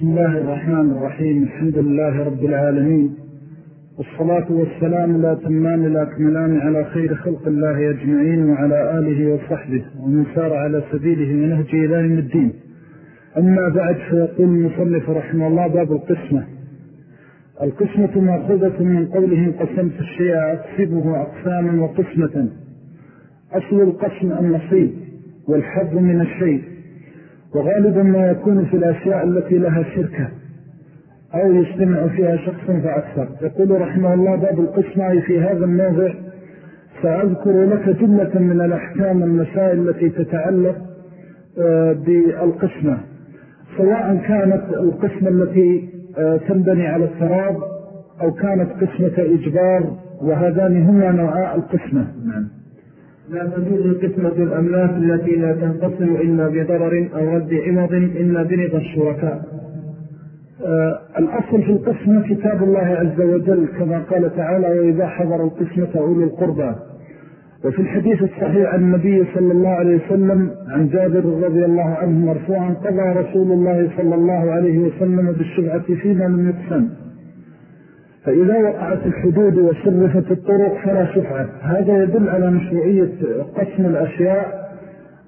بسم الله الرحمن الرحيم. الحمد لله رب العالمين. والصلاة والسلام لا تمان لا كملان على خير خلق الله أجمعين وعلى آله وصحبه ومن سار على سبيله ونهجه إلى يوم الدين. أما بعد فيقول المصنف رحمه الله باب القسمة. القسمة مأخذة من قوله قسمت الشيء أقسمه أقساما وقسمة. أصل القسم النصيب والحظ من الشيء. وغالبا ما يكون في الأشياء التي لها شركة أو يجتمع فيها شخص فأكثر. يقول رحمه الله باب القسمة في هذا الموضع. سأذكر لك جملة من الأحكام المسائل التي تتعلق آه، بالقسمة. سواء كانت القسمة التي آه، تنبني على التراب أو كانت قسمة إجبار وهذان هما نوعاء القسمة. نعم. لا تجوز قسمة الأملاك التي لا تنقسم إلا بضرر أو رد عوض إلا برضا الشركاء. آه الأصل في القسمة كتاب الله عز وجل كما قال تعالى وإذا حضر القسمة أولي القربى وفي الحديث الصحيح عن النبي صلى الله عليه وسلم عن جابر رضي الله عنه مرفوعا قضى رسول الله صلى الله عليه وسلم بالشبعة فيما لم يقسم فإذا وقعت الحدود وصرفت الطرق فلا شفعة هذا يدل على مشروعية قسم الأشياء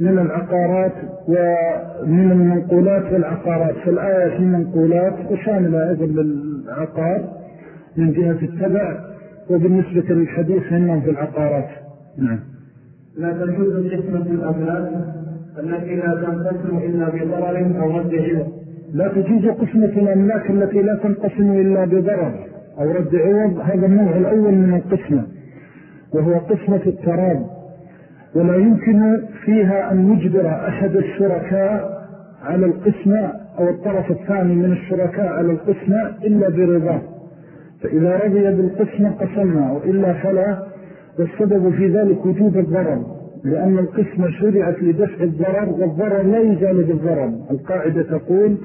من العقارات ومن المنقولات والعقارات. فالآية في المنقولات وشاملة أيضا للعقار من جهة التبع وبالنسبة للحديث هنا في العقارات. نعم. لا تجوز قسمة الأملاك التي لا تنقسم إلا بضرر أو رد عوض لا تجوز قسمة الأملاك التي لا تنقسم إلا بضرر. أو رد عوض هذا النوع الأول من القسمة وهو قسمة التراب. ولا يمكن فيها أن يجبر أحد الشركاء على القسمة أو الطرف الثاني من الشركاء على القسمة إلا برضاه. فإذا رضي بالقسمة قسمها وإلا فلا. والسبب في ذلك وجود الضرر لأن القسمة شرعت لدفع الضرر والضرر لا يزال بالضرر. القاعدة تقول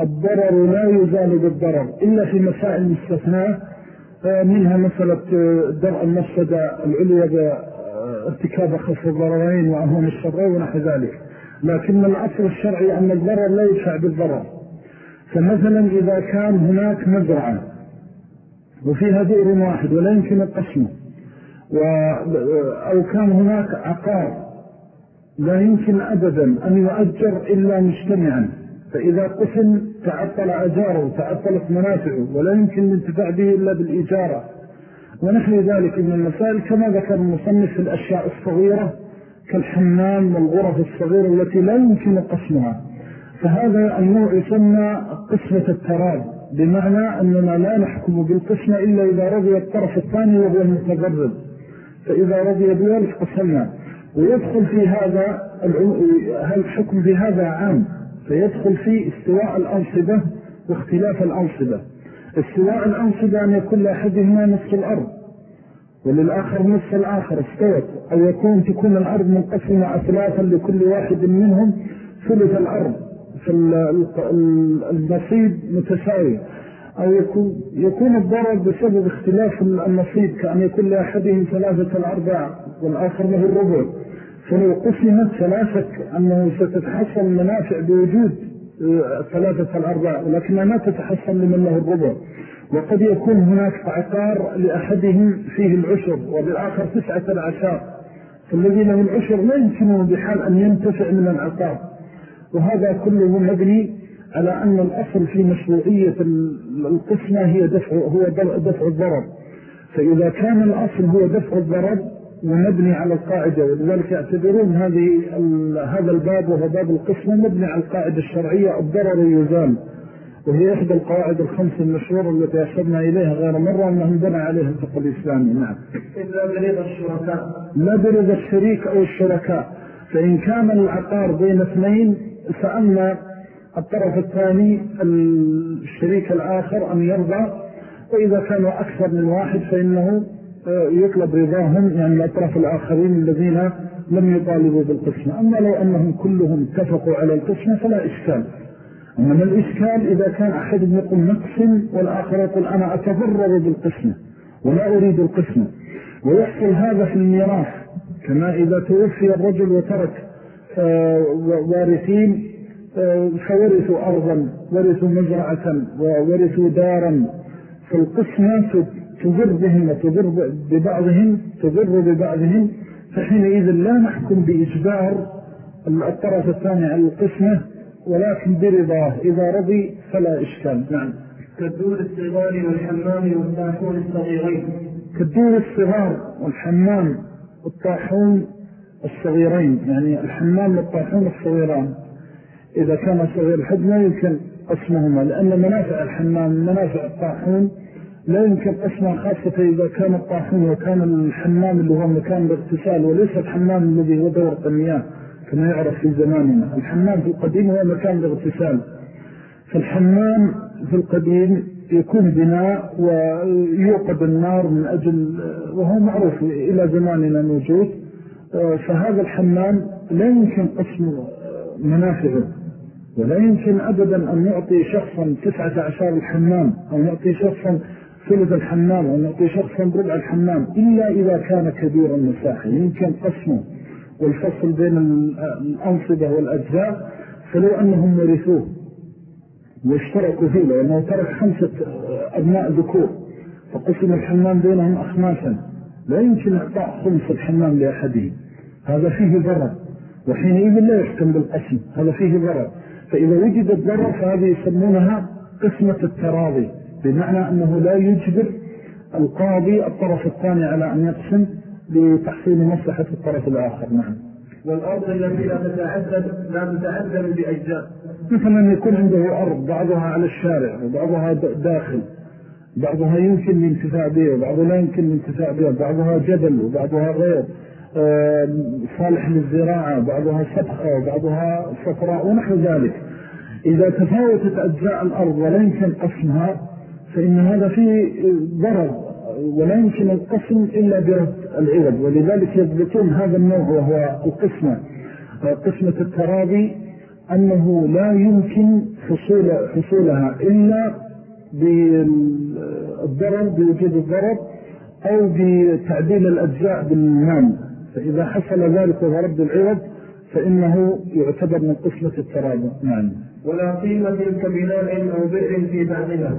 الضرر لا يزال بالضرر. إلا في مسائل مستثناء منها مسألة درء المفسدة العليا بارتكاب خف الضررين وأهم الشرعي ونحو ذلك. لكن الأصل الشرعي أن الضرر لا يدفع بالضرر. فمثلا إذا كان هناك مزرعة وفيها بئر واحد ولا يمكن القسمة أو كان هناك عقار لا يمكن أبدا أن يؤجر إلا مجتمعا. فإذا قسم تعطل أجاره تعطلت منافعه ولا يمكن الانتفاع به إلا بالإجارة. ونحن ذلك من المسائل كما ذكر المصنف الأشياء الصغيرة كالحمام والغرف الصغيرة التي لا يمكن قسمها. فهذا النوع يسمى قسمة التراب بمعنى أننا لا نحكم بالقسمة إلا إذا رضي الطرف الثاني وهو المتضرر فإذا رضي بذلك قسمنا. ويدخل في هذا الحكم في هذا عام؟ فيدخل في استواء الأنصبة واختلاف الأنصبة استواء الأنصبة أن يكون لأحدهما نصف الأرض وللآخر نصف الآخر. استوت. أو يكون تكون الأرض منقسمة أثلاثا لكل واحد منهم. ثلث الأرض فالنصيب متساوي. أو يكون, يكون الضرر بسبب اختلاف النصيب كأن يكون لأحدهم ثلاثة الأربع والآخر له الربع. فلو قسمت فلا شك أنه ستتحصل منافع بوجود آه، ثلاثة الأربع ولكنها ما تتحصل لمن له الربع. وقد يكون هناك عقار لأحدهم فيه العشر وبالآخر تسعة العشار فالذي له العشر لا يمكنه بحال أن ينتفع من العقار. وهذا كله مبني على أن الأصل في مشروعية القسمة هي دفع, هو دفع الضرر. فإذا كان الأصل هو دفع الضرر ومبني على القاعدة ولذلك يعتبرون هذه هذا الباب وهو باب القسمة مبني على القاعدة الشرعية الضرر يزال. وهي إحدى القواعد الخمس المشهورة التي أشرنا إليها غير مرة أنهم بنى عليها الفقه الإسلامي نعم. إلا بريد الشركاء. لا بريد الشريك أو الشركاء. فإن كان العقار بين اثنين فأما الطرف الثاني الشريك الآخر أن يرضى وإذا كانوا أكثر من واحد فإنه يطلب رضاهم يعني الأطراف الآخرين الذين لم يطالبوا بالقسمة. أما لو أنهم كلهم اتفقوا على القسمة فلا إشكال. أما الإشكال إذا كان أحد يقول نقسم والآخر يقول أنا أتضرر بالقسمة ولا أريد القسمة. ويحصل هذا في الميراث كما إذا توفي الرجل وترك آه، وارثين آه، فورثوا أرضا ورثوا مزرعة وورثوا دارا. فالقسمة تضر بهم وتضر ببعضهم تضر ببعضهم فحينئذ لا نحكم بإجبار الطرف الثاني على القسمة ولكن برضاه إذا رضي فلا إشكال. نعم. كالدور الصغار والحمام والطاحون الصغيرين. كالدور الصغار والحمام والطاحون الصغيرين يعني الحمام والطاحون الصغيران. إذا كان صغير الحد لا يمكن قسمهما لأن منافع الحمام منافع الطاحون لا يمكن قسمها خاصة إذا كان الطاحون وكان الحمام اللي هو مكان الاغتسال وليس الحمام الذي هو دورة المياه كما يعرف في زماننا. الحمام في القديم هو مكان الاغتسال. فالحمام في القديم يكون بناء ويوقد النار من أجل وهو معروف إلى زماننا موجود. فهذا الحمام لا يمكن قسم منافعه ولا يمكن أبدا أن نعطي شخصا تسعة عشر الحمام أو نعطي شخصا ثلث الحمام أو نعطي شخصا ربع الحمام إلا إذا كان كبير المساحة يمكن قسمه والفصل بين الأنصبة والأجزاء فلو أنهم ورثوه واشتركوا فيه لأنه ترك خمسة أبناء ذكور فقسم الحمام بينهم أخماسا. لا يمكن إعطاء خمس الحمام لأحدهم. هذا فيه ضرر. وحينئذ لا يحكم بالقسم. هذا فيه ضرر. فإذا وجد الضرر فهذه يسمونها قسمة التراضي. بمعنى أنه لا يجبر القاضي الطرف الثاني على أن يقسم لتحصيل مصلحة الطرف الآخر نعم. والأرض التي لا تتعدد لا تتعدد بأجزاء مثلا يكون عنده أرض بعضها على الشارع وبعضها داخل. بعضها يمكن الانتفاع به وبعضها لا يمكن الانتفاع به بعضها جبل وبعضها غير. صالح للزراعة بعضها سبخة وبعضها صفراء ونحو ذلك. إذا تفاوتت أجزاء الأرض ولا يمكن قسمها فإن هذا فيه ضرر ولا يمكن القسم إلا برد العوض ولذلك يضبطون هذا النوع وهو القسمة. قسمة التراضي أنه لا يمكن حصول حصولها إلا بالضرر بوجود الضرر أو بتعديل الأجزاء بالمال فإذا حصل ذلك ورد العوض فإنه يعتبر من قسمة التراضي. نعم. ولا قيمة كبناء أو بئر في بعضها.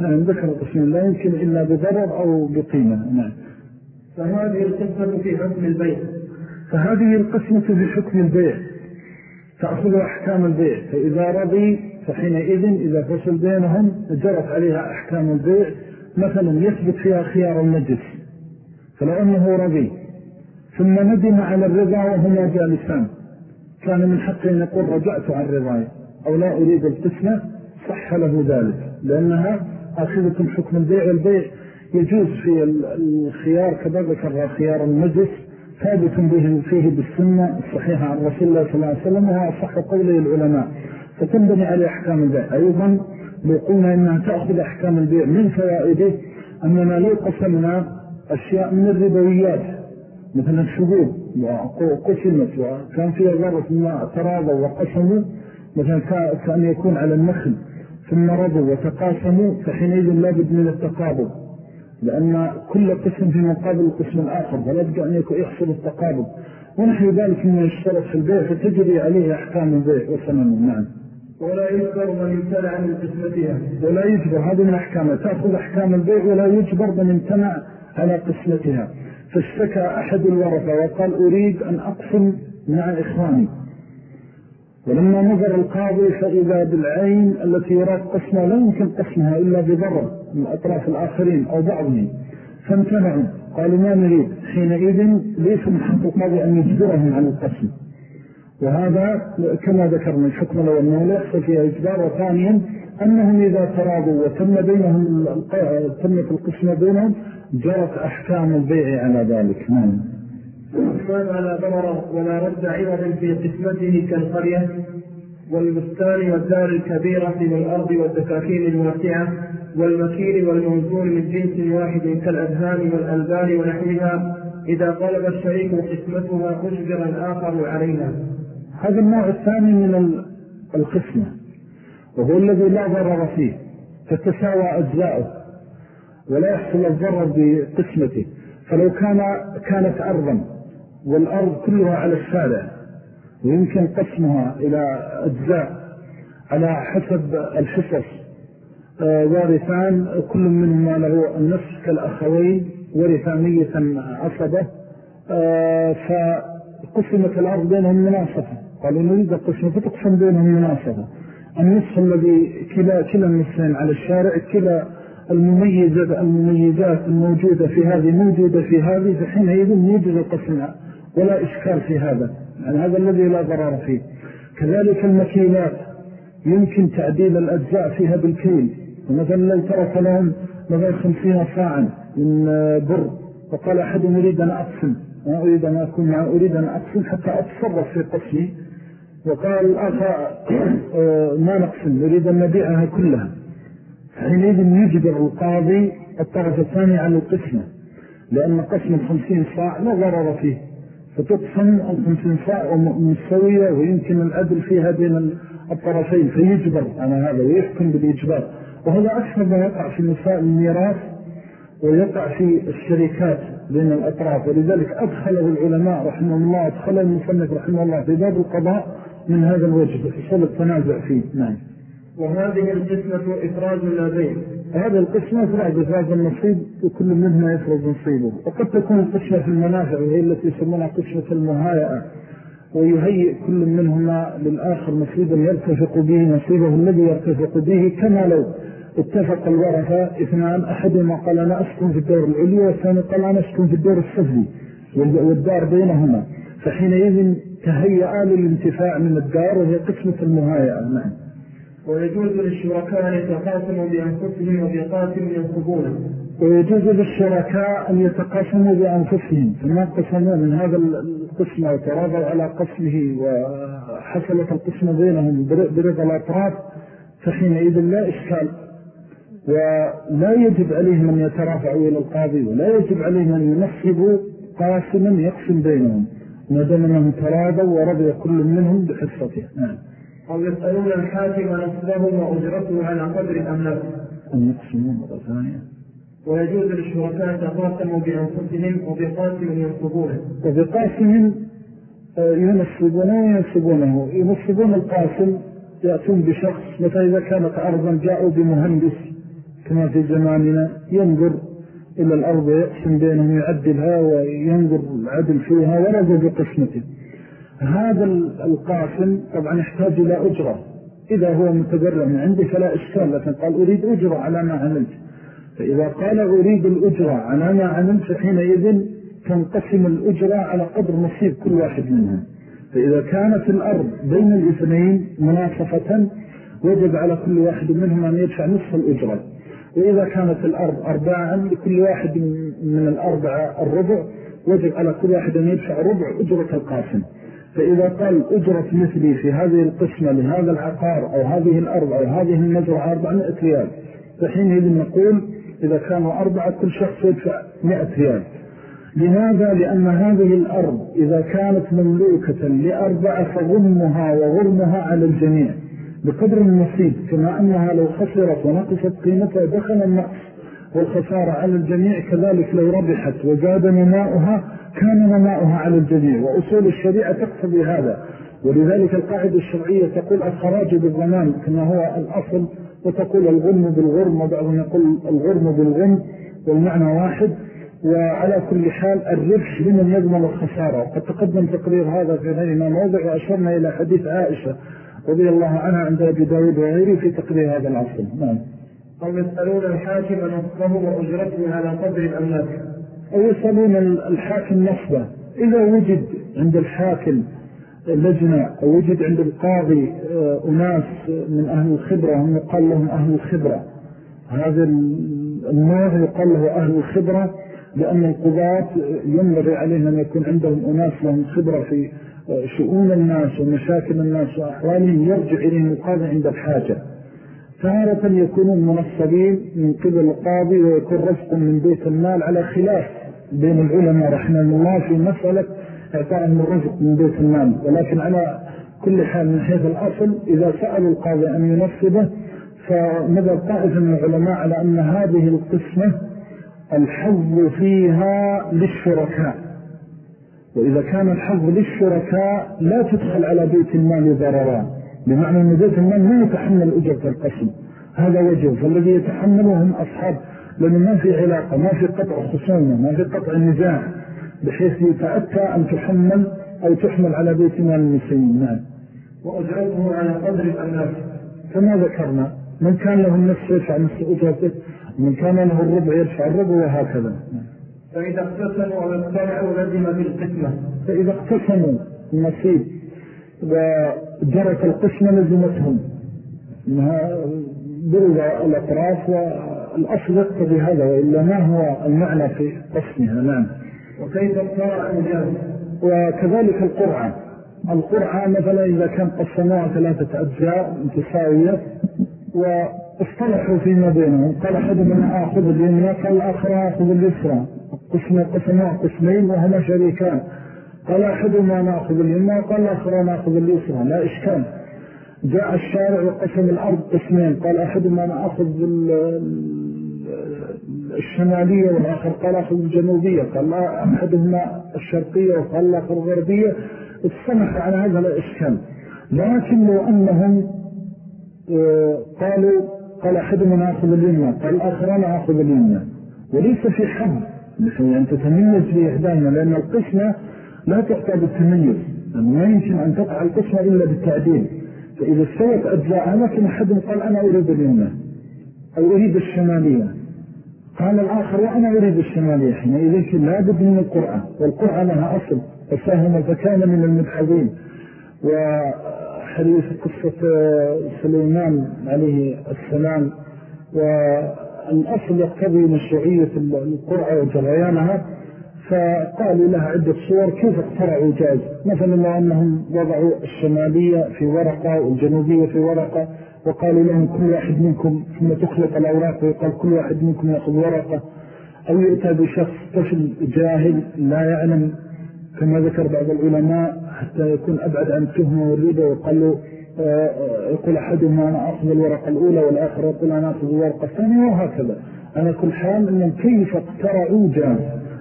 نعم ذكر القسم لا يمكن إلا بضرر أو بقيمة. نعم. فهذه القسمة في حكم البيع. فهذه القسمة في حكم البيع. تأخذ أحكام البيع. فإذا رضي فحينئذ إذا فصل بينهم جرت عليها أحكام البيع مثلا يثبت فيها خيار المجلس فلو أنه رضي. ثم ندم على الرضا وهما جالسان. كان من حقه أن يقول رجعت عن رضاي أو لا أريد القسمة صح له ذلك لأنها أخذكم حكم البيع والبيع يجوز في الخيار كما ذكر خيار المجلس ثابت به فيه بالسنة الصحيحة عن رسول الله صلى الله عليه وسلم وهو أصح قوله العلماء. فتنبني عليه أحكام البيع. أيضا لو قلنا إنها تأخذ أحكام البيع من فوائده أننا لو قسمنا أشياء من الربويات مثل الشهود وقسمت وكان فيها ضرر ما تراضوا وقسموا مثلا كأن يكون على النخل. ثم رضوا وتقاسموا فحينئذ لابد من التقابل. لأن كل قسم في مقابل القسم الآخر فلا بد أن يحصل التقابل. ونحن ذلك من يشترط في البيع فتجري عليه أحكام البيع وثمنه نعم ولا يجبر من امتنع من قسمتها ولا يجبر هذه من أحكامها تأخذ أحكام البيع ولا يجبر من امتنع على قسمتها. فاشتكى أحد الورثة وقال أريد أن أقسم مع إخواني. ولما نظر القاضي فإذا بالعين التي يراد قسمها لا يمكن قسمها إلا بضرر من أطراف الآخرين أو بعضهم فامتنعوا. قالوا ما نريد؟ حينئذ ليس من حق القاضي أن يجبرهم عن القسم. وهذا كما ذكرنا الحكم لو أنه لا يحصل فيها إجبار. وثانيا أنهم إذا تراضوا وتم بينهم تمت القسمة بينهم جرت أحكام البيع على ذلك. نعم. الإسلام على ضرر ولا رد عوض في قسمته كالقرية والبستان والدار الكبيرة والأرض والدكاكين الواسعة والمكير والموزون من جنس واحد كالأذهان والألبان ونحوها. إذا طلب الشريك قسمتها أجبر الآخر عليها. هذا النوع الثاني من القسمة وهو الذي لا ضرر فيه فتساوى أجزاؤه ولا يحصل الضرر بقسمته. فلو كان كانت أرضا والأرض كلها على الشارع ويمكن قسمها إلى أجزاء على حسب الحصص. آه، وارثان كل منهما له النصف كالأخوين ورثانية عصبة. آه، فقسمت الأرض بينهم مناصفة. قالوا نريد القسمة فتقسم بينهم مناصفة. النصف الذي كلا, كلا النصفين على الشارع كلا المميزات, الموجودة في هذه موجودة في هذه فحينئذ يوجد القسم ولا إشكال في هذا. يعني هذا الذي لا ضرر فيه. كذلك المكيلات يمكن تعديل الأجزاء فيها بالكيل. ومثلا لو ترك لهم مثلا خمسين صاعا من بر وقال أحد أريد أن أقسم. ما أريد أن أكون معه أريد أن أقسم حتى أتصرف في قسمي. وقال الآخر آه، ما نقسم نريد أن نبيعها كلها. حينئذ يجبر القاضي الطرف الثاني على القسمة. لأن قسم الخمسين صاع لا ضرر فيه. الخمسين صاع مستوية ويمكن العدل فيها بين الطرفين فيجبر. على هذا ويحكم بالإجبار. وهذا أكثر ما يقع في مسائل الميراث ويقع في الشركات بين الأطراف. ولذلك أدخله العلماء رحمه الله أدخله المصنف رحمه الله في باب القضاء من هذا الوجه حصل التنازع فيه. نعم. وهذه القسمة إفراز هذه القسمة إفراز إفراز النصيب وكل منهما يفرز نصيبه. وقد تكون القسمة في المنافع وهي التي يسمونها قسمة المهايئة ويهيئ كل منهما للآخر نصيبا يرتفق به نصيبه الذي يرتفق به كما لو اتفق الورثة اثنان أحدهما قال أنا أسكن في الدور العليا والثاني قال أنا أسكن في الدور السفلي والدار بينهما. فحينئذ تهيأ للانتفاع من الدار وهي قسمة المهايئة نعم. ويجوز للشركاء أن يتقاسموا بأنفسهم وبقاسم ينصبونه ويجوز للشركاء أن يتقاسموا بأنفسهم. فما قسموا من هذا القسم وتراضوا على قسمه وحصلت القسمة بينهم برضا الأطراف فحينئذ لا إشكال. ولا يجب عليهم أن يترافعوا إلى القاضي ولا يجب عليهم أن ينصبوا قاسما يقسم بينهم ما دام أنهم تراضوا ورضي كل منهم بحصته. نعم. أو يسألون الحاكم نصبه وأجرته على قدر الأملاك أن يقسموا مرة ثانية. ويجوز للشركاء تقاسموا بأنفسهم وبقاسم ينصبونه. وبقاسم آه، ينصبونه وينصبونه. ينصبون القاسم يأتون بشخص متى إذا كانت أرضا جاءوا بمهندس كما في زماننا ينظر إلى الأرض ويقسم بينهم يعدلها وينظر العدل فيها ورد بقسمته. هذا القاسم طبعا يحتاج إلى أجرة. إذا هو متبرع من عندي فلا إشكال لكن قال أريد أجرة على ما عملت. فإذا قال أريد الأجرة على ما عملت فحينئذ تنقسم الأجرة على قدر نصيب كل واحد منهم فإذا كانت الأرض بين الاثنين مناصفة وجب على كل واحد منهم أن يدفع نصف الأجرة. وإذا كانت الأرض أربعا لكل واحد من الأربعة الربع وجب على كل واحد أن يدفع ربع أجرة القاسم. فإذا قال أجرة مثلي في هذه القسمة لهذا العقار أو هذه الأرض أو هذه المزرعة 400 ريال فحينئذ نقول إذا كانوا أربعة كل شخص يدفع 100 ريال لماذا؟ لأن هذه الأرض إذا كانت مملوكة لأربعة فغمها وغرمها على الجميع بقدر النصيب كما أنها لو خسرت ونقصت قيمتها دخل النقص والخسارة على الجميع كذلك لو ربحت وزاد نماؤها كان نماؤها على الجميع وأصول الشريعة تقتضي هذا. ولذلك القاعدة الشرعية تقول الخراج بالضمان كما هو الأصل وتقول الغرم بالغرم وبعضهم يقول الغرم بالغرم والمعنى واحد. وعلى كل حال الربح لمن يضمن الخسارة. وقد تقدم تقرير هذا في غيرنا موضع وأشرنا إلى حديث عائشة رضي الله عنها عند أبي داود وغيره في تقرير هذا العصر. نعم. أو يسألون الحاكم نصفه وأجرته على قدر الأملاك. أو يسألون الحاكم نصبه إذا وجد عند الحاكم لجنة أو وجد عند القاضي آه، أناس من أهل الخبرة هم يقال لهم أهل الخبرة. هذا النوع يقال له أهل الخبرة لأن القضاة ينبغي عليهم أن يكون عندهم أناس لهم خبرة في آه، شؤون الناس ومشاكل الناس وأحوالهم يرجع إليهم القاضي عند الحاجة. تارة يكونون منصبين من قبل القاضي ويكون رفق من بيت المال على خلاف بين العلماء رحمه الله في مسألة اعطائهم الرفق من بيت المال. ولكن على كل حال من حيث الأصل إذا سألوا القاضي أن ينصبه فمدى طائفة من العلماء على أن هذه القسمة الحظ فيها للشركاء. وإذا كان الحظ للشركاء لا تدخل على بيت المال ضرران بمعنى أن بيت المال لا يتحمل أجرة القسم. هذا وجه. فالذي يتحمله هم أصحاب لأنه ما في علاقة ما في قطع خصومة ما في قطع نزاع بحيث يتأتى أن تحمل أو تحمل على بيت مال المسلمين. نعم. وأجرته على قدر الأناس كما ذكرنا من كان له النصف يرفع نصف أجرته من كان له الربع يرفع الربع وهكذا. فإذا اقتسموا أو اقترعوا لزم بالقسمة. فإذا اقتسموا النصيب وجرت القسمة لزمتهم. إنها برد الأطراف والأصل يقتضي هذا وإلا ما هو المعنى في قسمها نعم. وكيف مجاز وكذلك القرعة. القرعة مثلا إذا كان قسموها ثلاثة أجزاء متساوية واصطلحوا فيما بينهم. قال أحد من آخذ اليمنى قال الآخر آخذ اليسرى. قسموا قسموا قسمين وهما شريكان. قال أحدهما نأخذ اليمنى وقال الآخر نأخذ اليسرى. لا إشكال. جاء الشارع وقسم الأرض قسمين. قال أحدهما نأخذ الشمالية والآخر قال أخذ الجنوبية قال أحدهما الشرقية وقال الآخر الغربية. السمح على هذا لا إشكال لكن لو أنهم آه، قالوا قال أحدهم نأخذ اليمنى قال الآخر أنا أخذ اليمنى. وليس في حد أن تتميز في إحدانا لأن القسمة لا تحتاج التميز. ما يمكن أن تقع القسمة إلا بالتعديل. فإذا استوت أجزاء لكن أحدهم قال أنا أريد اليمنى أو أريد الشمالية. قال الآخر وأنا أريد الشمالية حينئذ لا بد من القرآن والقرآن لها أصل فساهم فكان من المدحضين وحديث قصة سليمان عليه السلام والأصل يقتضي مشروعية القرعة وجريانها. فقالوا لها عدة صور كيف اقترعوا جاز؟ مثلا لو أنهم وضعوا الشمالية في ورقة والجنوبية في ورقة وقالوا لهم كل واحد منكم ثم تخلط الأوراق ويقال كل واحد منكم يأخذ ورقة أو يؤتى بشخص طفل جاهل لا يعلم كما ذكر بعض العلماء حتى يكون أبعد عن التهمة والريبة وقال له آه، يقول أحدهم أنا أخذ الورقة الأولى والآخر يقول أنا أخذ الورقة الثانية وهكذا. أنا كل حال أنهم كيف اقترعوا جاز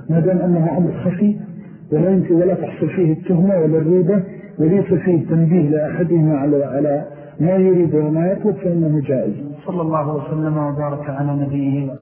ما دام أنه أمر خفي ولا يمكن ولا تحصل فيه التهمة ولا الريبة وليس فيه تنبيه لأحدهما على, على ما يريد وما يطلب فإنه جائز. صلى الله وسلم وبارك على نبيه